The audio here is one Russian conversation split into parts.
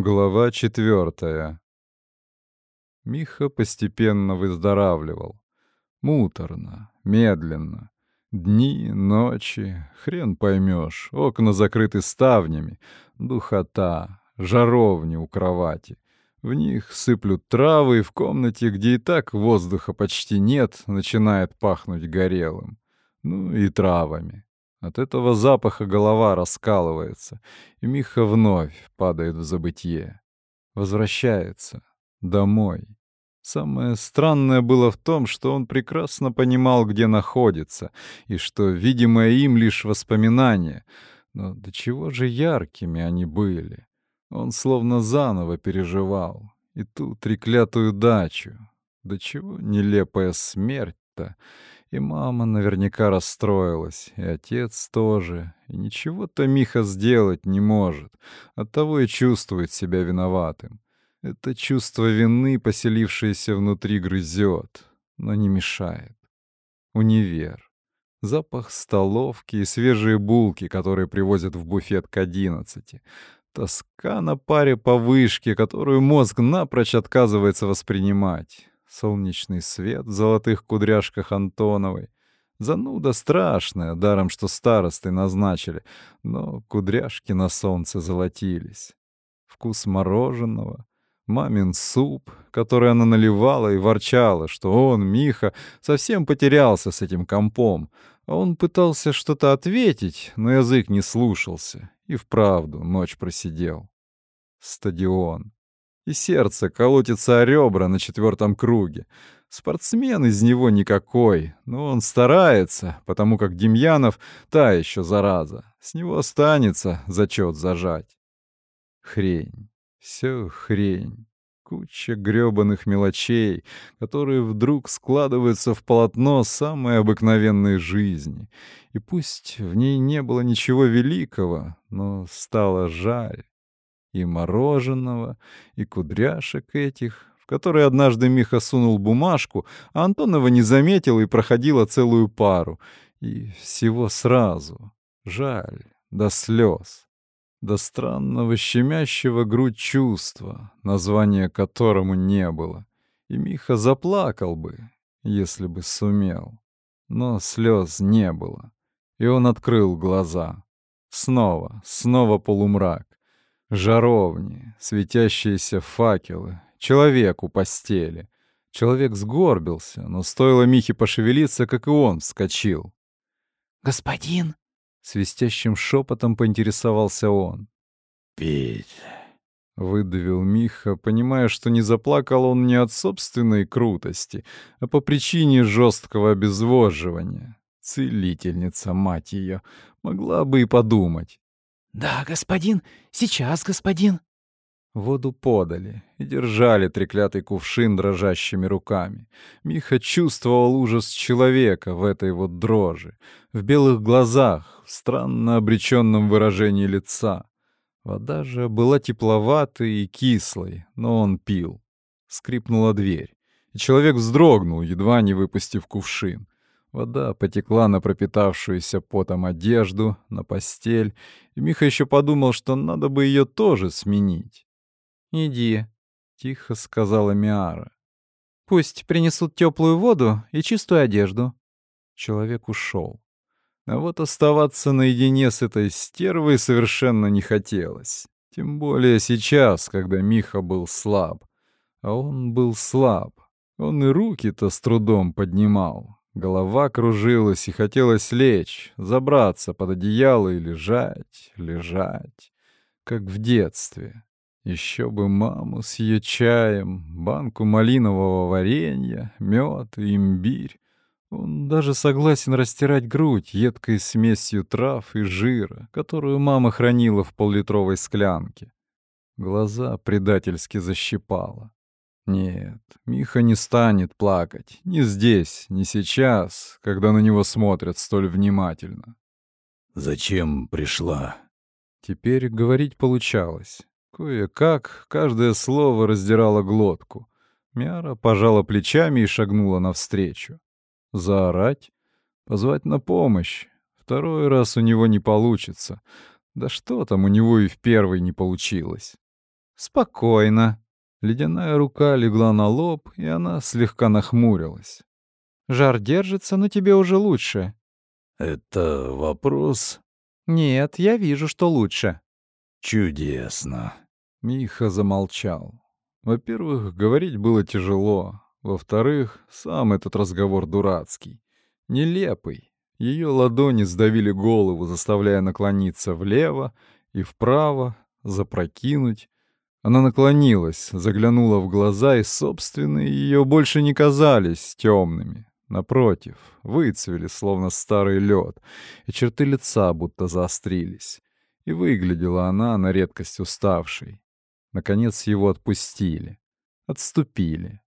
Глава четвертая. Миха постепенно выздоравливал. Муторно, медленно. Дни, ночи, хрен поймешь. Окна закрыты ставнями. Духота, жаровни у кровати. В них сыплют травы, и в комнате, где и так воздуха почти нет, начинает пахнуть горелым. Ну и травами. От этого запаха голова раскалывается, и Миха вновь падает в забытье. Возвращается. Домой. Самое странное было в том, что он прекрасно понимал, где находится, и что, видимое им, лишь воспоминания. Но до чего же яркими они были. Он словно заново переживал. И ту треклятую дачу. До чего нелепая смерть-то. И мама наверняка расстроилась, и отец тоже. И ничего-то Миха сделать не может. Оттого и чувствует себя виноватым. Это чувство вины, поселившееся внутри, грызет, но не мешает. Универ. Запах столовки и свежие булки, которые привозят в буфет к одиннадцати. Тоска на паре по вышке, которую мозг напрочь отказывается воспринимать солнечный свет в золотых кудряшках Антоновой. Зануда страшная, даром что старосты назначили, но кудряшки на солнце золотились. Вкус мороженого, мамин суп, который она наливала и ворчала, что он, Миха, совсем потерялся с этим компом, а он пытался что-то ответить, но язык не слушался, и вправду ночь просидел. Стадион и сердце колотится о ребра на четвертом круге. Спортсмен из него никакой, но он старается, потому как Демьянов — та еще зараза. С него останется зачет зажать. Хрень. Все хрень. Куча грёбаных мелочей, которые вдруг складываются в полотно самой обыкновенной жизни. И пусть в ней не было ничего великого, но стало жаль и мороженого, и кудряшек этих, в которые однажды Миха сунул бумажку, а Антонова не заметила и проходила целую пару. И всего сразу. Жаль, до слез. До странного щемящего грудь чувства, названия которому не было. И Миха заплакал бы, если бы сумел. Но слез не было. И он открыл глаза. Снова, снова полумрак. Жаровни, светящиеся факелы, человек у постели. Человек сгорбился, но стоило Михе пошевелиться, как и он вскочил. «Господин!» — свистящим шепотом поинтересовался он. «Пить!» — выдавил Миха, понимая, что не заплакал он не от собственной крутости, а по причине жесткого обезвоживания. Целительница, мать ее, могла бы и подумать. «Да, господин, сейчас, господин». Воду подали и держали треклятый кувшин дрожащими руками. Миха чувствовал ужас человека в этой вот дрожи, в белых глазах, в странно обреченном выражении лица. Вода же была тепловатой и кислой, но он пил. Скрипнула дверь, и человек вздрогнул, едва не выпустив кувшин. Вода потекла на пропитавшуюся потом одежду, на постель, и Миха еще подумал, что надо бы ее тоже сменить. «Иди», — тихо сказала Миара. «Пусть принесут теплую воду и чистую одежду». Человек ушел. А вот оставаться наедине с этой стервой совершенно не хотелось. Тем более сейчас, когда Миха был слаб. А он был слаб. Он и руки-то с трудом поднимал. Голова кружилась и хотелось лечь, забраться под одеяло и лежать, лежать, как в детстве. Еще бы маму с ее чаем, банку малинового варенья, мед и имбирь. Он даже согласен растирать грудь едкой смесью трав и жира, которую мама хранила в поллитровой склянке. Глаза предательски защипала. Нет, Миха не станет плакать. Ни здесь, ни сейчас, когда на него смотрят столь внимательно. «Зачем пришла?» Теперь говорить получалось. Кое-как каждое слово раздирало глотку. Мяра пожала плечами и шагнула навстречу. Заорать? Позвать на помощь? Второй раз у него не получится. Да что там у него и в первый не получилось. Спокойно. Ледяная рука легла на лоб, и она слегка нахмурилась. Жар держится, но тебе уже лучше. Это вопрос? Нет, я вижу, что лучше. Чудесно. Миха замолчал. Во-первых, говорить было тяжело. Во-вторых, сам этот разговор дурацкий. Нелепый. Ее ладони сдавили голову, заставляя наклониться влево и вправо, запрокинуть. Она наклонилась, заглянула в глаза, и собственные ее больше не казались темными. Напротив, выцвели, словно старый лед, и черты лица будто заострились. И выглядела она на редкость уставшей. Наконец его отпустили. Отступили.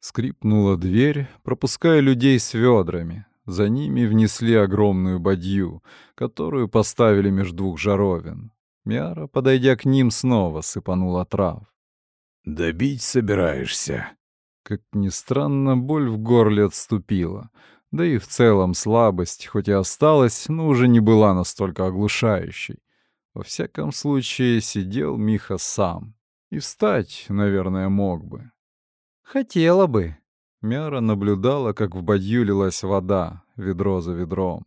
Скрипнула дверь, пропуская людей с ведрами. За ними внесли огромную бадью, которую поставили между двух жаровин. Мяра, подойдя к ним, снова сыпанула трав. «Добить собираешься?» Как ни странно, боль в горле отступила. Да и в целом слабость, хоть и осталась, но уже не была настолько оглушающей. Во всяком случае, сидел Миха сам. И встать, наверное, мог бы. «Хотела бы». Мяра наблюдала, как в бадью лилась вода, ведро за ведром.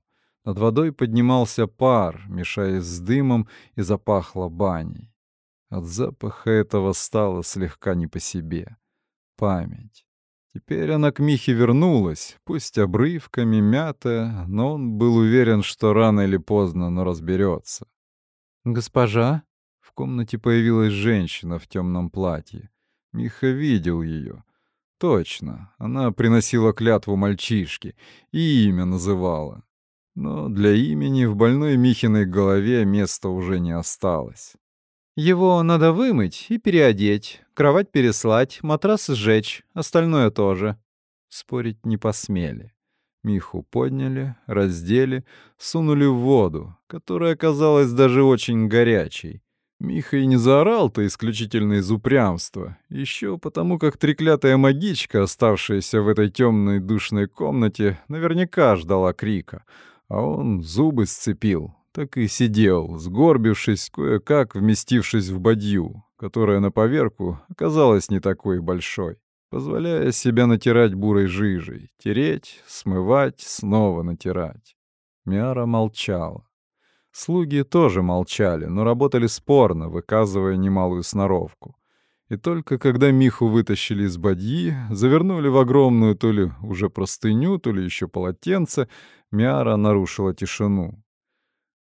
Над водой поднимался пар, мешаясь с дымом, и запахло баней. От запаха этого стало слегка не по себе. Память. Теперь она к Михе вернулась, пусть обрывками, мятая, но он был уверен, что рано или поздно, но разберется. «Госпожа?» В комнате появилась женщина в темном платье. Миха видел ее. Точно, она приносила клятву мальчишке и имя называла. Но для имени в больной Михиной голове места уже не осталось. Его надо вымыть и переодеть, кровать переслать, матрас сжечь, остальное тоже. Спорить не посмели. Миху подняли, раздели, сунули в воду, которая оказалась даже очень горячей. Миха и не заорал-то исключительно из упрямства, еще потому как треклятая магичка, оставшаяся в этой темной душной комнате, наверняка ждала крика — а он зубы сцепил, так и сидел, сгорбившись, кое-как вместившись в бадью, которая на поверку оказалась не такой большой, позволяя себя натирать бурой жижей, тереть, смывать, снова натирать. Мяра молчала. Слуги тоже молчали, но работали спорно, выказывая немалую сноровку. И только когда Миху вытащили из бадьи, завернули в огромную то ли уже простыню, то ли еще полотенце, Миара нарушила тишину.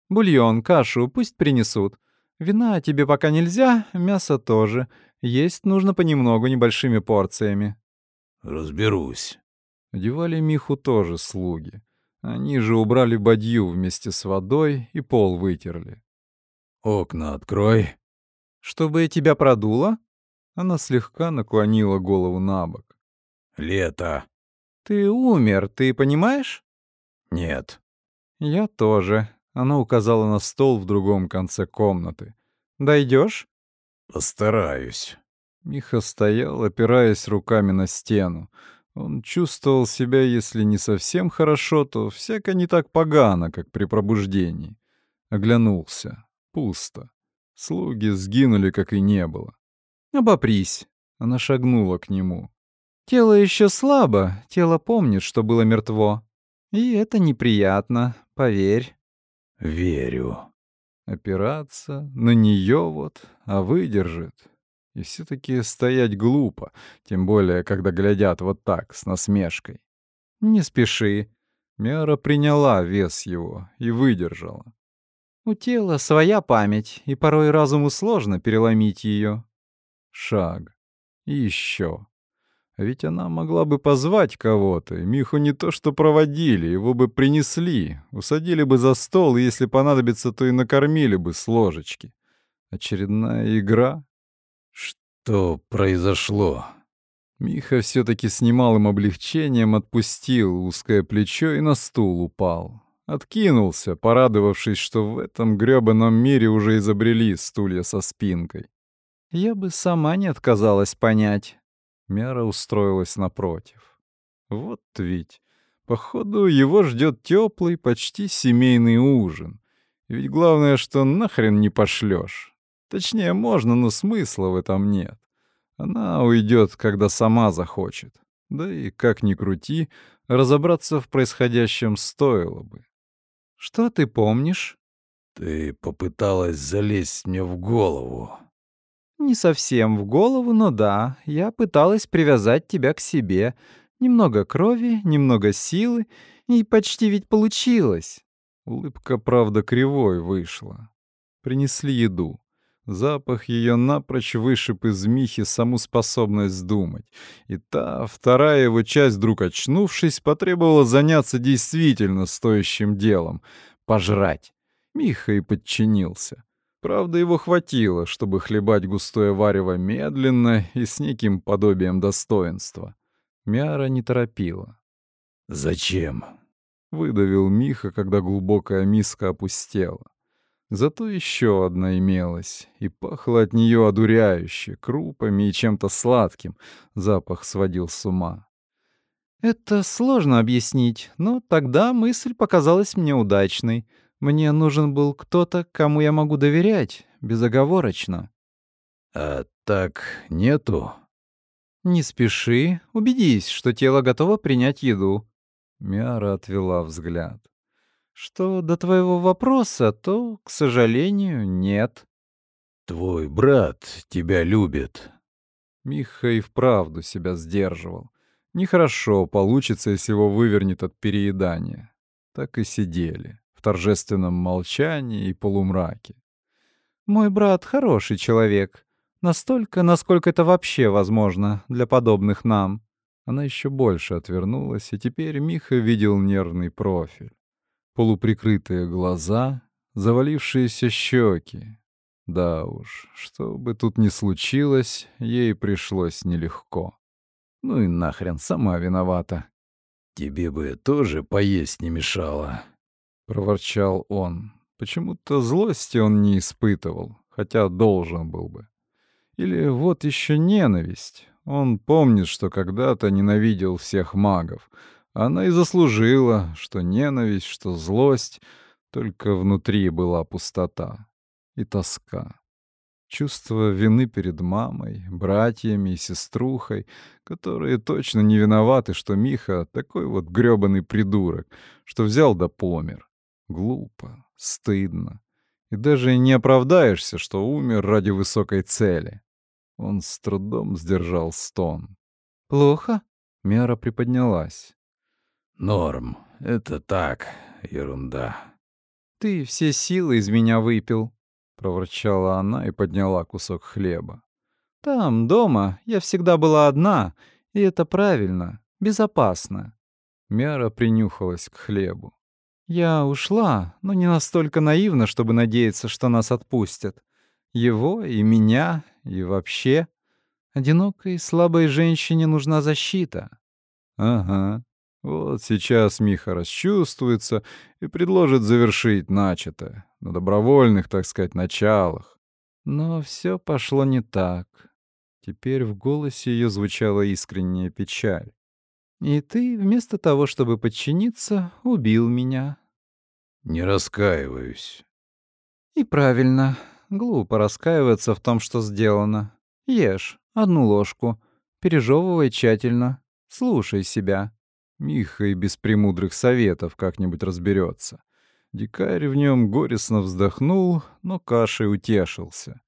«Бульон, кашу пусть принесут. Вина тебе пока нельзя, мясо тоже. Есть нужно понемногу, небольшими порциями». «Разберусь». Одевали Миху тоже слуги. Они же убрали бадью вместе с водой и пол вытерли. «Окна открой». «Чтобы тебя продуло?» Она слегка наклонила голову на бок. «Лето». «Ты умер, ты понимаешь?» «Нет». «Я тоже». Она указала на стол в другом конце комнаты. Дойдешь? «Постараюсь». Миха стоял, опираясь руками на стену. Он чувствовал себя, если не совсем хорошо, то всяко не так погано, как при пробуждении. Оглянулся. Пусто. Слуги сгинули, как и не было. «Обопрись!» Она шагнула к нему. «Тело еще слабо, тело помнит, что было мертво. И это неприятно, поверь». «Верю». Опираться на нее вот, а выдержит. И все-таки стоять глупо, тем более, когда глядят вот так, с насмешкой. «Не спеши». Мяра приняла вес его и выдержала. У тела своя память, и порой разуму сложно переломить ее шаг. И еще. Ведь она могла бы позвать кого-то, и Миху не то что проводили, его бы принесли, усадили бы за стол, и если понадобится, то и накормили бы с ложечки. Очередная игра? Что произошло? Миха все-таки с немалым облегчением отпустил узкое плечо и на стул упал. Откинулся, порадовавшись, что в этом грёбаном мире уже изобрели стулья со спинкой. Я бы сама не отказалась понять. Мяра устроилась напротив. Вот ведь. Походу, его ждет теплый, почти семейный ужин. Ведь главное, что нахрен не пошлешь. Точнее, можно, но смысла в этом нет. Она уйдет, когда сама захочет. Да и, как ни крути, разобраться в происходящем стоило бы. «Что ты помнишь?» Ты попыталась залезть мне в голову. «Не совсем в голову, но да, я пыталась привязать тебя к себе. Немного крови, немного силы, и почти ведь получилось». Улыбка, правда, кривой вышла. Принесли еду. Запах ее напрочь вышиб из Михи саму способность думать. И та, вторая его часть, вдруг очнувшись, потребовала заняться действительно стоящим делом — пожрать. Миха и подчинился. Правда, его хватило, чтобы хлебать густое варево медленно и с неким подобием достоинства. Мяра не торопила. «Зачем?» — выдавил Миха, когда глубокая миска опустела. Зато еще одна имелась, и пахло от нее одуряюще, крупами и чем-то сладким. Запах сводил с ума. «Это сложно объяснить, но тогда мысль показалась мне удачной. Мне нужен был кто-то, кому я могу доверять, безоговорочно». «А так нету?» «Не спеши, убедись, что тело готово принять еду». Мяра отвела взгляд. Что до твоего вопроса, то, к сожалению, нет. Твой брат тебя любит. Миха и вправду себя сдерживал. Нехорошо получится, если его вывернет от переедания. Так и сидели, торжественном молчании и полумраке. Мой брат хороший человек. Настолько, насколько это вообще возможно для подобных нам. Она еще больше отвернулась, и теперь Миха видел нервный профиль полуприкрытые глаза, завалившиеся щеки. Да уж, что бы тут ни случилось, ей пришлось нелегко. Ну и нахрен, сама виновата. «Тебе бы тоже поесть не мешало», — проворчал он. Почему-то злости он не испытывал, хотя должен был бы. Или вот еще ненависть. Он помнит, что когда-то ненавидел всех магов, она и заслужила, что ненависть, что злость, только внутри была пустота и тоска. Чувство вины перед мамой, братьями и сеструхой, которые точно не виноваты, что Миха такой вот грёбаный придурок, что взял да помер. Глупо, стыдно. И даже не оправдаешься, что умер ради высокой цели. Он с трудом сдержал стон. «Плохо?» Мера приподнялась. Норм. Это так, ерунда. Ты все силы из меня выпил, проворчала она и подняла кусок хлеба. Там, дома, я всегда была одна, и это правильно, безопасно. Мяра принюхалась к хлебу. Я ушла, но не настолько наивна, чтобы надеяться, что нас отпустят. Его и меня, и вообще. Одинокой, слабой женщине нужна защита. Ага, вот сейчас Миха расчувствуется и предложит завершить начатое, на добровольных, так сказать, началах. Но все пошло не так. Теперь в голосе ее звучала искренняя печаль. «И ты, вместо того, чтобы подчиниться, убил меня». «Не раскаиваюсь». «И правильно. Глупо раскаиваться в том, что сделано. Ешь одну ложку, пережевывай тщательно, слушай себя». Миха и без премудрых советов как-нибудь разберется. Дикарь в нем горестно вздохнул, но кашей утешился.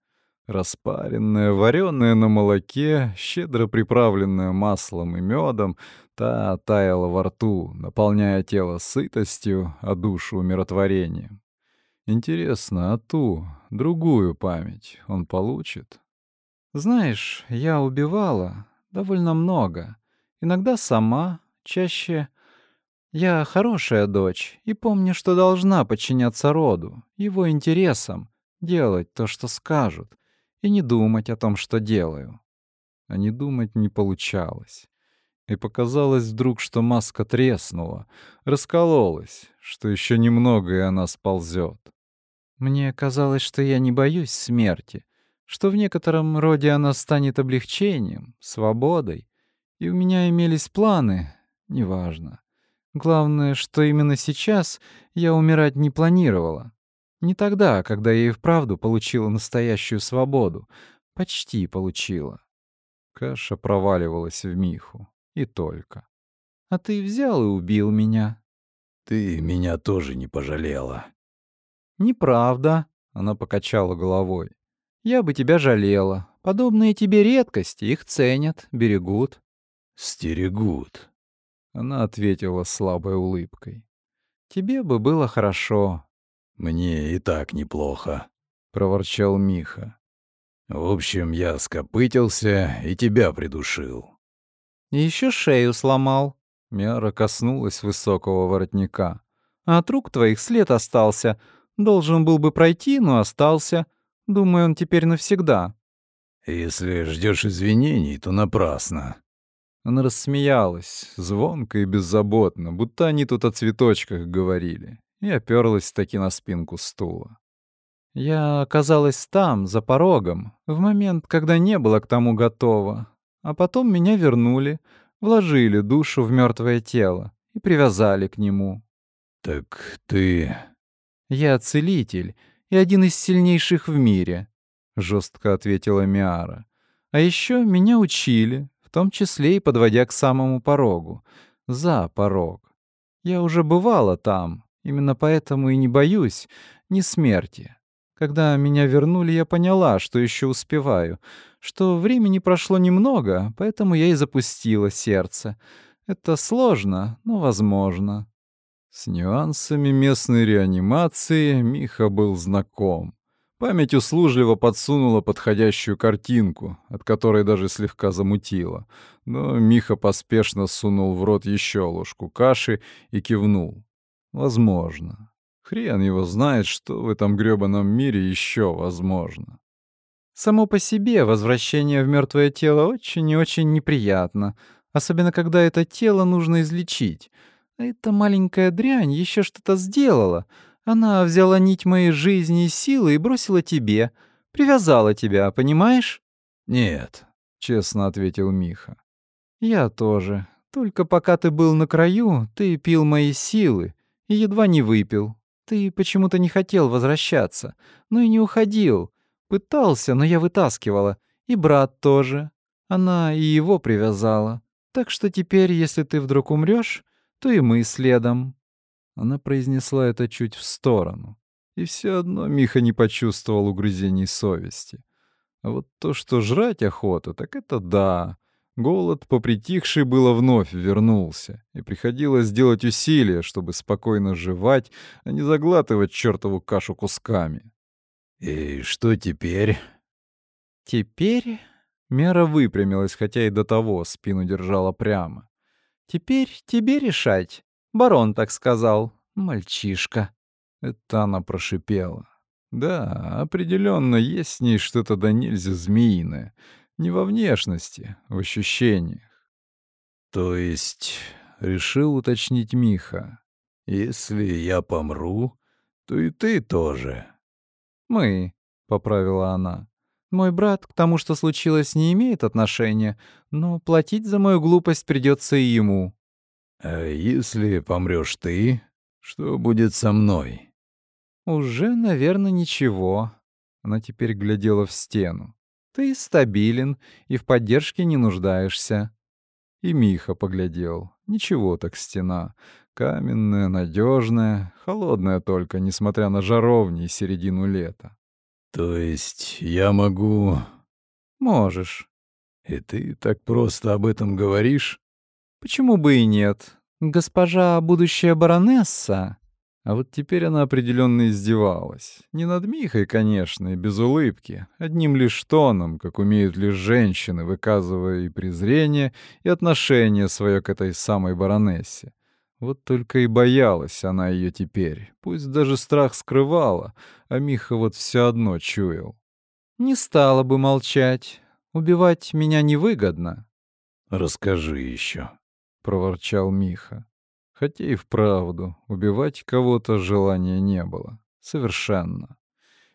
Распаренная, вареная на молоке, щедро приправленная маслом и медом, та таяла во рту, наполняя тело сытостью, а душу умиротворением. Интересно, а ту, другую память он получит? Знаешь, я убивала довольно много. Иногда сама, Чаще я хорошая дочь и помню, что должна подчиняться роду, его интересам, делать то, что скажут, и не думать о том, что делаю. А не думать не получалось. И показалось вдруг, что маска треснула, раскололась, что еще немного, и она сползет. Мне казалось, что я не боюсь смерти, что в некотором роде она станет облегчением, свободой, и у меня имелись планы, Неважно. Главное, что именно сейчас я умирать не планировала. Не тогда, когда я и вправду получила настоящую свободу. Почти получила. Каша проваливалась в Миху. И только. А ты взял и убил меня. Ты меня тоже не пожалела. Неправда. Она покачала головой. Я бы тебя жалела. Подобные тебе редкости, их ценят, берегут. Стерегут. Она ответила слабой улыбкой. Тебе бы было хорошо. Мне и так неплохо, проворчал Миха. В общем, я скопытился и тебя придушил. И еще шею сломал. Мяра коснулась высокого воротника. А от рук твоих след остался. Должен был бы пройти, но остался. Думаю, он теперь навсегда. Если ждешь извинений, то напрасно. Она рассмеялась, звонко и беззаботно, будто они тут о цветочках говорили, и оперлась таки на спинку стула. Я оказалась там, за порогом, в момент, когда не было к тому готова. А потом меня вернули, вложили душу в мертвое тело и привязали к нему. «Так ты...» «Я целитель и один из сильнейших в мире», — жестко ответила Миара. «А еще меня учили, в том числе и подводя к самому порогу, за порог. Я уже бывала там, именно поэтому и не боюсь ни смерти. Когда меня вернули, я поняла, что еще успеваю, что времени прошло немного, поэтому я и запустила сердце. Это сложно, но возможно. С нюансами местной реанимации Миха был знаком. Память услужливо подсунула подходящую картинку, от которой даже слегка замутило. Но Миха поспешно сунул в рот еще ложку каши и кивнул. Возможно. Хрен его знает, что в этом грёбаном мире еще возможно. Само по себе возвращение в мертвое тело очень и очень неприятно, особенно когда это тело нужно излечить. Эта маленькая дрянь еще что-то сделала. Она взяла нить моей жизни и силы и бросила тебе. Привязала тебя, понимаешь? Нет, честно ответил Миха. Я тоже. Только пока ты был на краю, ты пил мои силы и едва не выпил. Ты почему-то не хотел возвращаться, но и не уходил. Пытался, но я вытаскивала. И брат тоже. Она и его привязала. Так что теперь, если ты вдруг умрешь, то и мы следом». Она произнесла это чуть в сторону. И все одно Миха не почувствовал угрызений совести. А вот то, что жрать охота, так это да. Голод, попритихший было, вновь вернулся, и приходилось делать усилия, чтобы спокойно жевать, а не заглатывать чертову кашу кусками. «И что теперь?» «Теперь...» Мера выпрямилась, хотя и до того спину держала прямо. Теперь тебе решать. Барон так сказал. Мальчишка. Это она прошипела. Да, определенно есть с ней что-то да нельзя змеиное. Не во внешности, в ощущениях. То есть, решил уточнить Миха, если я помру, то и ты тоже. Мы, — поправила она. Мой брат к тому, что случилось, не имеет отношения, но платить за мою глупость придется и ему. А если помрешь ты, что будет со мной? Уже, наверное, ничего. Она теперь глядела в стену. Ты стабилен и в поддержке не нуждаешься. И Миха поглядел. Ничего так стена. Каменная, надежная, холодная только, несмотря на жаровни и середину лета. То есть я могу... Можешь. И ты так просто об этом говоришь? Почему бы и нет? Госпожа будущая баронесса... А вот теперь она определенно издевалась. Не над Михой, конечно, и без улыбки. Одним лишь тоном, как умеют лишь женщины, выказывая и презрение, и отношение свое к этой самой баронессе. Вот только и боялась она ее теперь. Пусть даже страх скрывала, а Миха вот все одно чуял. «Не стала бы молчать. Убивать меня невыгодно». «Расскажи еще», — проворчал Миха. Хотя и вправду, убивать кого-то желания не было. Совершенно.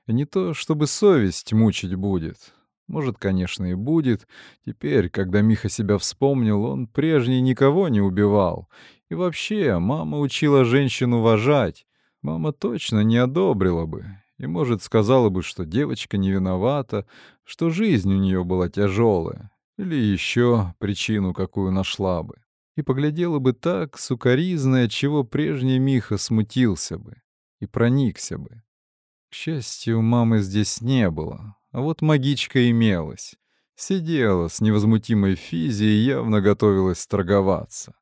Не то, чтобы совесть мучить будет. Может, конечно, и будет. Теперь, когда Миха себя вспомнил, он прежний никого не убивал и вообще, мама учила женщин уважать. Мама точно не одобрила бы и, может, сказала бы, что девочка не виновата, что жизнь у нее была тяжелая, или еще причину какую нашла бы. И поглядела бы так, сукоризно, чего прежний Миха смутился бы и проникся бы. К счастью, мамы здесь не было, а вот магичка имелась. Сидела с невозмутимой физией и явно готовилась торговаться.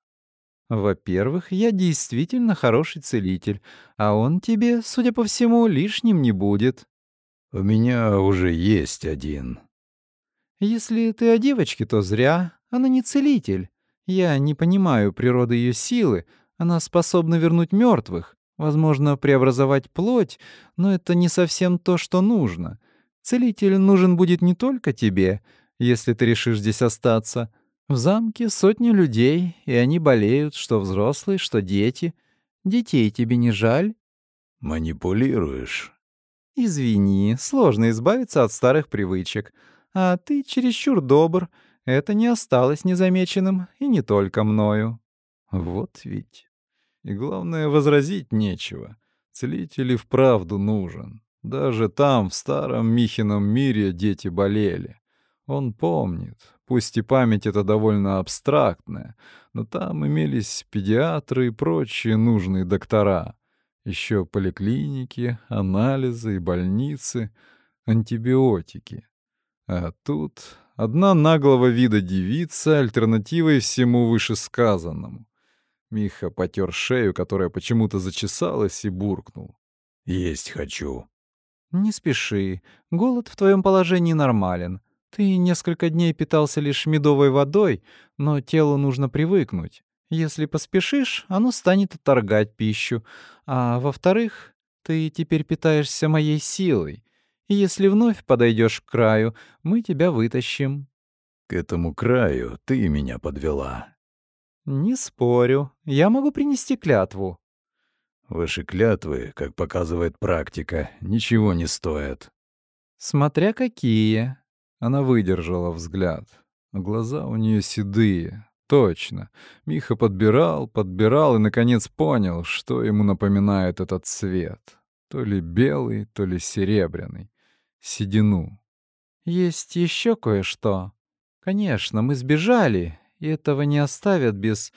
Во-первых, я действительно хороший целитель, а он тебе, судя по всему, лишним не будет. У меня уже есть один. Если ты о девочке, то зря. Она не целитель. Я не понимаю природы ее силы. Она способна вернуть мертвых, возможно, преобразовать плоть, но это не совсем то, что нужно. Целитель нужен будет не только тебе, если ты решишь здесь остаться, в замке сотни людей, и они болеют, что взрослые, что дети. Детей тебе не жаль? Манипулируешь. Извини, сложно избавиться от старых привычек. А ты чересчур добр. Это не осталось незамеченным, и не только мною. Вот ведь. И главное, возразить нечего. Целитель и вправду нужен. Даже там, в старом Михином мире, дети болели. Он помнит, Пусть и память эта довольно абстрактная, но там имелись педиатры и прочие нужные доктора. Еще поликлиники, анализы и больницы, антибиотики. А тут одна наглого вида девица альтернативой всему вышесказанному. Миха потер шею, которая почему-то зачесалась, и буркнул. «Есть хочу». «Не спеши. Голод в твоем положении нормален. Ты несколько дней питался лишь медовой водой, но телу нужно привыкнуть. Если поспешишь, оно станет отторгать пищу. А во-вторых, ты теперь питаешься моей силой. Если вновь подойдешь к краю, мы тебя вытащим. К этому краю ты меня подвела. Не спорю. Я могу принести клятву. Ваши клятвы, как показывает практика, ничего не стоят. Смотря какие. Она выдержала взгляд. Глаза у нее седые. Точно. Миха подбирал, подбирал и, наконец, понял, что ему напоминает этот цвет. То ли белый, то ли серебряный. Седину. «Есть еще кое-что. Конечно, мы сбежали, и этого не оставят без,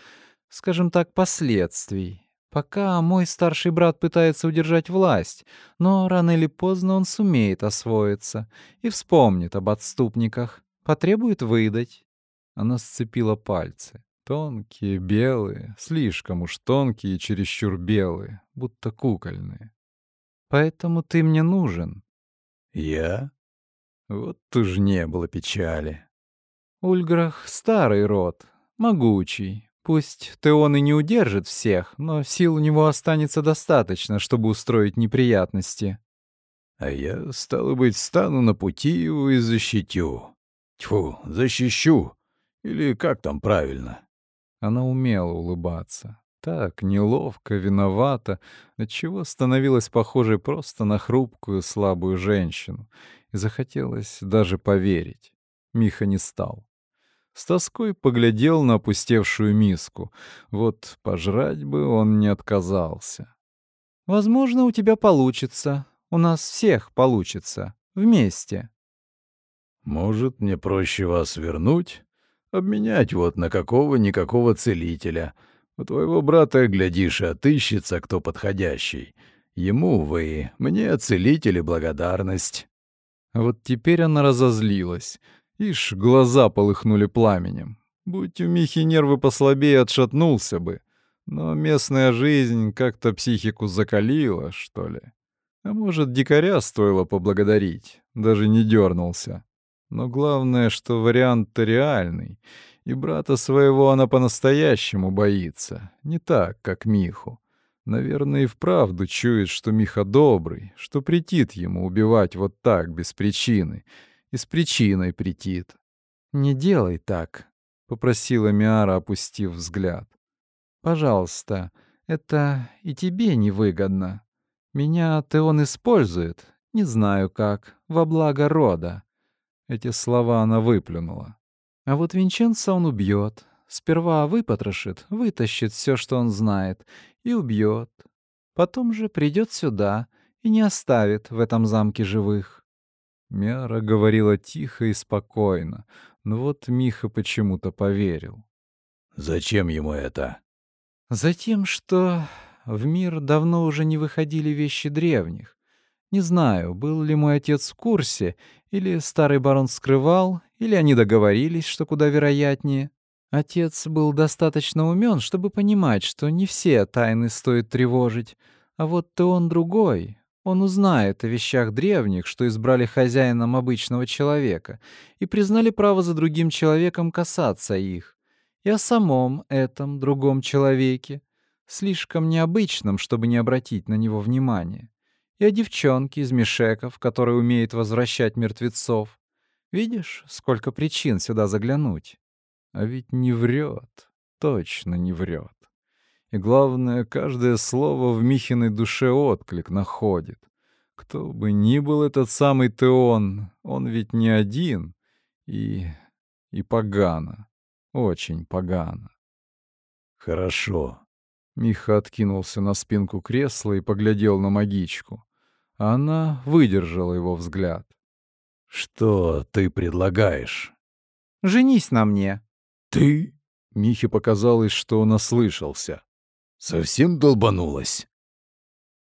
скажем так, последствий. Пока мой старший брат пытается удержать власть, но рано или поздно он сумеет освоиться и вспомнит об отступниках, потребует выдать. Она сцепила пальцы. Тонкие, белые, слишком уж тонкие и чересчур белые, будто кукольные. Поэтому ты мне нужен. Я? Вот уж не было печали. Ульграх — старый род, могучий, Пусть Теон и не удержит всех, но сил у него останется достаточно, чтобы устроить неприятности. А я, стало быть, стану на пути его и защитю. Тьфу, защищу. Или как там правильно? Она умела улыбаться. Так, неловко, виновата, отчего становилась похожей просто на хрупкую, слабую женщину. И захотелось даже поверить. Миха не стал. С тоской поглядел на опустевшую миску. Вот пожрать бы он не отказался. «Возможно, у тебя получится. У нас всех получится. Вместе». «Может, мне проще вас вернуть? Обменять вот на какого-никакого целителя. У твоего брата, глядишь, отыщется кто подходящий. Ему вы, мне целители благодарность». Вот теперь она разозлилась. Ишь, глаза полыхнули пламенем. Будь у Михи нервы послабее, отшатнулся бы. Но местная жизнь как-то психику закалила, что ли. А может, дикаря стоило поблагодарить, даже не дернулся. Но главное, что вариант-то реальный, и брата своего она по-настоящему боится, не так, как Миху. Наверное, и вправду чует, что Миха добрый, что претит ему убивать вот так, без причины — и с причиной претит. «Не делай так», — попросила Миара, опустив взгляд. «Пожалуйста, это и тебе невыгодно. Меня ты он использует, не знаю как, во благо рода». Эти слова она выплюнула. «А вот Винченца он убьет. Сперва выпотрошит, вытащит все, что он знает, и убьет. Потом же придет сюда и не оставит в этом замке живых. Мяра говорила тихо и спокойно, но вот Миха почему-то поверил. «Зачем ему это?» «Затем, что в мир давно уже не выходили вещи древних. Не знаю, был ли мой отец в курсе, или старый барон скрывал, или они договорились, что куда вероятнее. Отец был достаточно умен, чтобы понимать, что не все тайны стоит тревожить, а вот ты он другой. Он узнает о вещах древних, что избрали хозяином обычного человека, и признали право за другим человеком касаться их, и о самом этом другом человеке, слишком необычном, чтобы не обратить на него внимания, и о девчонке из мешеков, которая умеет возвращать мертвецов. Видишь, сколько причин сюда заглянуть? А ведь не врет, точно не врет. И главное, каждое слово в Михиной душе отклик находит. Кто бы ни был этот самый Теон, он ведь не один. И... и погано. Очень погано. Хорошо. Миха откинулся на спинку кресла и поглядел на магичку. Она выдержала его взгляд. «Что ты предлагаешь?» «Женись на мне», «Ты?» Михе показалось, что он ослышался. «Совсем долбанулась?»